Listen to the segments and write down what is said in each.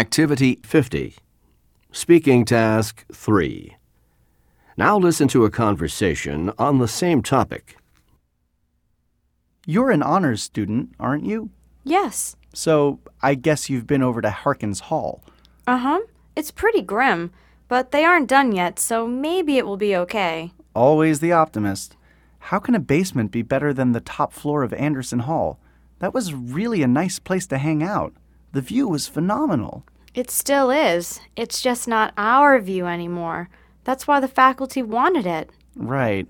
Activity 50. Speaking Task 3. Now listen to a conversation on the same topic. You're an honors student, aren't you? Yes. So I guess you've been over to Harkins Hall. Uh huh. It's pretty grim, but they aren't done yet, so maybe it will be okay. Always the optimist. How can a basement be better than the top floor of Anderson Hall? That was really a nice place to hang out. The view was phenomenal. It still is. It's just not our view anymore. That's why the faculty wanted it. Right.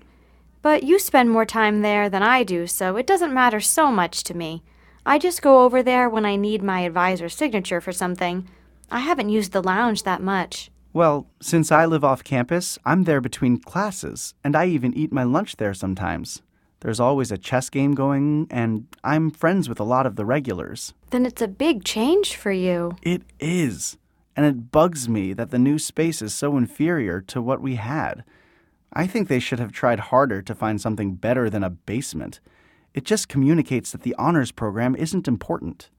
But you spend more time there than I do, so it doesn't matter so much to me. I just go over there when I need my advisor's signature for something. I haven't used the lounge that much. Well, since I live off campus, I'm there between classes, and I even eat my lunch there sometimes. There's always a chess game going, and I'm friends with a lot of the regulars. Then it's a big change for you. It is. And it bugs me that the new space is so inferior to what we had. I think they should have tried harder to find something better than a basement. It just communicates that the honors program isn't important.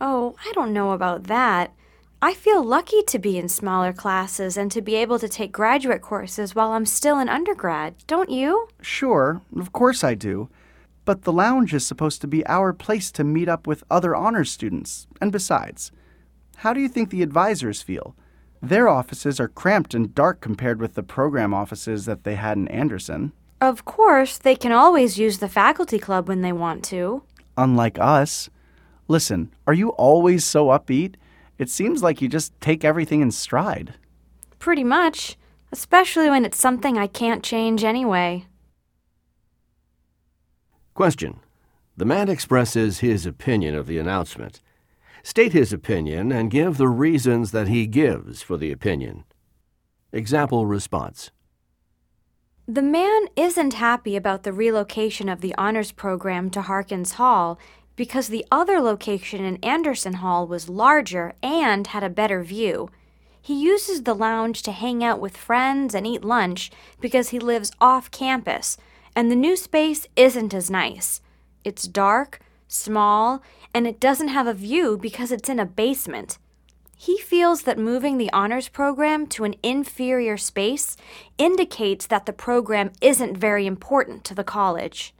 Oh, I don't know about that. I feel lucky to be in smaller classes and to be able to take graduate courses while I'm still an undergrad, don't you? Sure, of course I do. But the lounge is supposed to be our place to meet up with other honors students. And besides, how do you think the advisors feel? Their offices are cramped and dark compared with the program offices that they had in Anderson. Of course, they can always use the faculty club when they want to. Unlike us. Listen, are you always so upbeat? It seems like you just take everything in stride. Pretty much, especially when it's something I can't change anyway. Question. The man expresses his opinion of the announcement. State his opinion and give the reasons that he gives for the opinion. Example response. The man isn't happy about the relocation of the honors program to Harkins Hall because the other location in Anderson Hall was larger and had a better view. He uses the lounge to hang out with friends and eat lunch because he lives off campus, and the new space isn't as nice. It's dark, small, and it doesn't have a view because it's in a basement. He feels that moving the honors program to an inferior space indicates that the program isn't very important to the college.